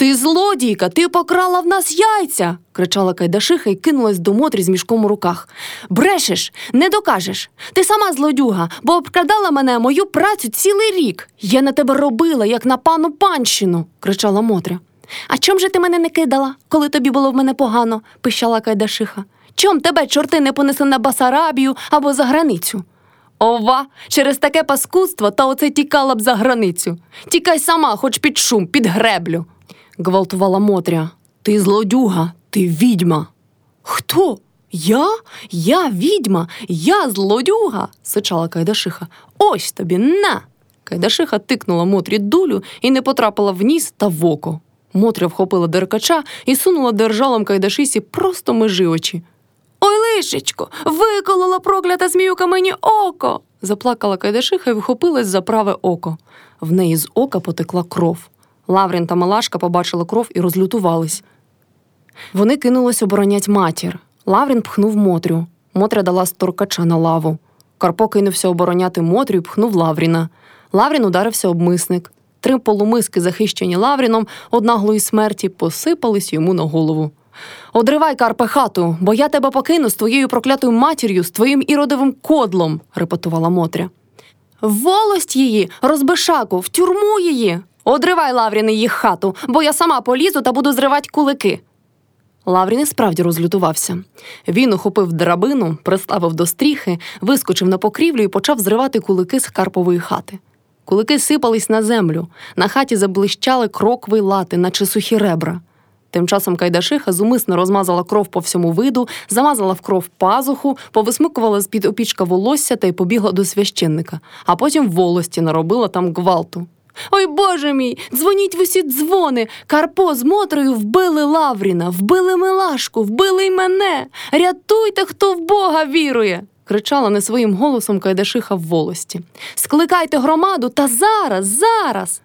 Ти злодійка, ти покрала в нас яйця. кричала Кайдашиха і кинулась до Мотрі з мішком у руках. Брешеш, не докажеш. Ти сама злодюга, бо обкрадала мене мою працю цілий рік. Я на тебе робила, як на пану панщину, кричала Мотря. А чом же ти мене не кидала, коли тобі було в мене погано? пищала Кайдашиха. Чом тебе чорти не понесли на Басарабію або за границю? Ова, через таке паскудство та оце тікала б за границю. Тікай сама, хоч під шум, під греблю. гвалтувала Мотря. Ти злодюга, ти відьма. Хто? Я? Я відьма, я злодюга, сичала Кайдашиха. Ось тобі на. Кайдашиха тикнула Мотрі дулю і не потрапила в ніс та в око. Мотря вхопила деркача і сунула держалом Кайдашисі просто межи очі. Ой, лишечко, виколола проклята зміюка мені око. заплакала Кайдашиха і вхопилась за праве око. В неї з ока потекла кров. Лаврін та Малашка побачили кров і розлютувались. Вони кинулись оборонять матір. Лаврін пхнув Мотрю. Мотря дала сторкача на лаву. Карпо кинувся обороняти Мотрю і пхнув Лавріна. Лаврін ударився об мисник. Три полумиски, захищені Лавріном, однаглої смерті, посипались йому на голову. Одривай, Карпе, хату, бо я тебе покину з твоєю проклятою матір'ю, з твоїм іродовим кодлом, репетувала Мотря. Волость її, розбишаку, в тюрму її. Одривай, Лаврін, їх хату, бо я сама полізу та буду зривати кулики. Лаврін і справді розлютувався. Він ухопив драбину, приставив до стріхи, вискочив на покрівлю і почав зривати кулики з Карпової хати. Кулики сипались на землю, на хаті заблищали крокви лати, наче сухі ребра. Тим часом Кайдашиха зумисно розмазала кров по всьому виду, замазала в кров пазуху, повисмикувала з під опічка волосся та й побігла до священника, а потім в волості наробила там гвалту. Ой Боже мій, дзвоніть в усі дзвони. Карпо з Мотрою вбили Лавріна, вбили Милашку, вбили й мене. Рятуйте, хто в Бога вірує. кричала не своїм голосом Кайдашиха в волості. Скликайте громаду та зараз, зараз.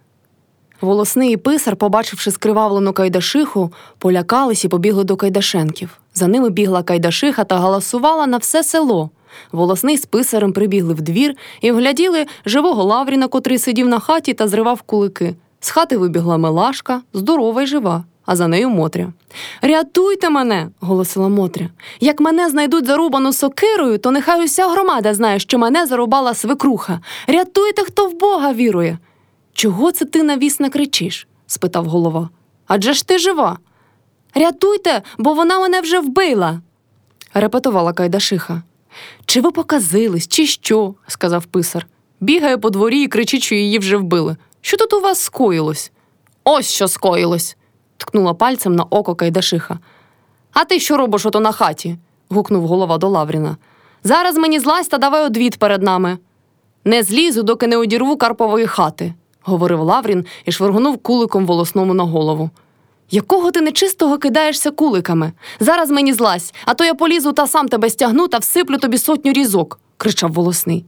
Волосний і писар, побачивши скривавлену Кайдашиху, полякались і побігли до Кайдашенків. За ними бігла Кайдашиха та галасувала на все село. Волосний з писарем прибігли в двір і вгляділи живого Лавріна, котрий сидів на хаті та зривав кулики. З хати вибігла Мелашка, здорова й жива, а за нею Мотря. Рятуйте мене, голосила Мотря. Як мене знайдуть зарубану сокирою, то нехай уся громада знає, що мене зарубала свекруха. Рятуйте, хто в Бога вірує. Чого це ти навісно кричиш? спитав голова. Адже ж ти жива. Рятуйте, бо вона мене вже вбила, репетувала Кайдашиха. Чи ви показились, чи що? сказав писар. Бігає по дворі і кричить, що її вже вбили. Що тут у вас скоїлось? Ось що скоїлось, ткнула пальцем на око Кайдашиха. А ти що робиш ото на хаті? гукнув голова до Лавріна. Зараз мені злазь та давай одвід перед нами. Не злізу, доки не одірву Карпової хати, говорив Лаврін і швиргнув куликом волосному на голову. Якого ти нечистого кидаєшся куликами? Зараз мені злазь, а то я полізу та сам тебе стягну та всиплю тобі сотню різок, кричав волосний.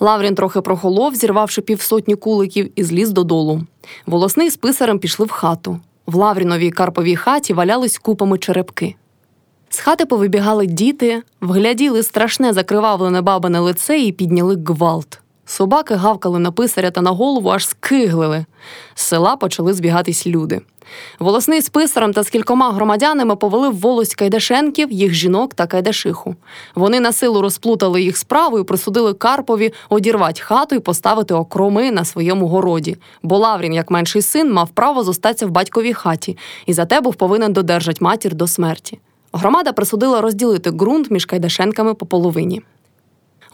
Лаврін трохи прохолов, зірвавши півсотні куликів, і зліз додолу. Волосний з писарем пішли в хату. В Лавріновій Карповій хаті валялись купами черепки. З хати повибігали діти, вгляділи страшне закривавлене бабине лице і підняли гвалт. Собаки гавкали на писаря та на голову, аж скиглили. З села почали збігатись люди. Волосний з писарем та з кількома громадянами повели в волость Кайдашенків, їх жінок та Кайдашиху. Вони на силу розплутали їх справу і присудили Карпові одірвати хату і поставити окроми на своєму городі. Бо Лаврін, як менший син, мав право зостатися в батьковій хаті і за те був повинен додержати матір до смерті. Громада присудила розділити ґрунт між Кайдашенками по половині.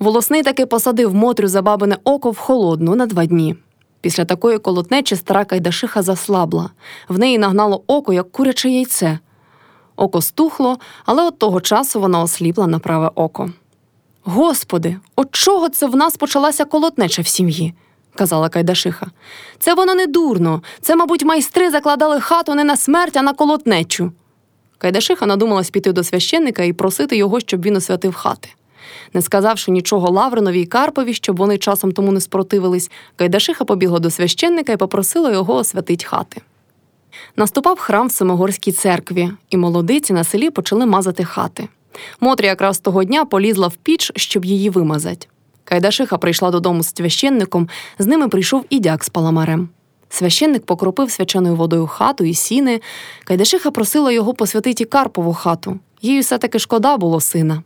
Волосний таки посадив Мотрю за бабине око в холодну на два дні. Після такої колотнечі стара Кайдашиха заслабла, в неї нагнало око, як куряче яйце. Око стухло, але от того часу вона осліпла на праве око. Господи, от чого це в нас почалася колотнеча в сім'ї? казала Кайдашиха. Це воно не дурно. Це, мабуть, майстри закладали хату не на смерть, а на колотнечу. Кайдашиха надумалась піти до священника і просити його, щоб він освятив хати. Не сказавши нічого Лавринові й Карпові, щоб вони часом тому не спротивились, Кайдашиха побігла до священника і попросила його освятить хати. Наступав храм в Семигорській церкві, і молодиці на селі почали мазати хати. Мотря якраз того дня полізла в піч, щоб її вимазати. Кайдашиха прийшла додому з священником, з ними прийшов і дяк з паламарем. Священник покропив свяченою водою хату і сіни. Кайдашиха просила його посвятити Карпову хату. Їй все таки шкода було сина.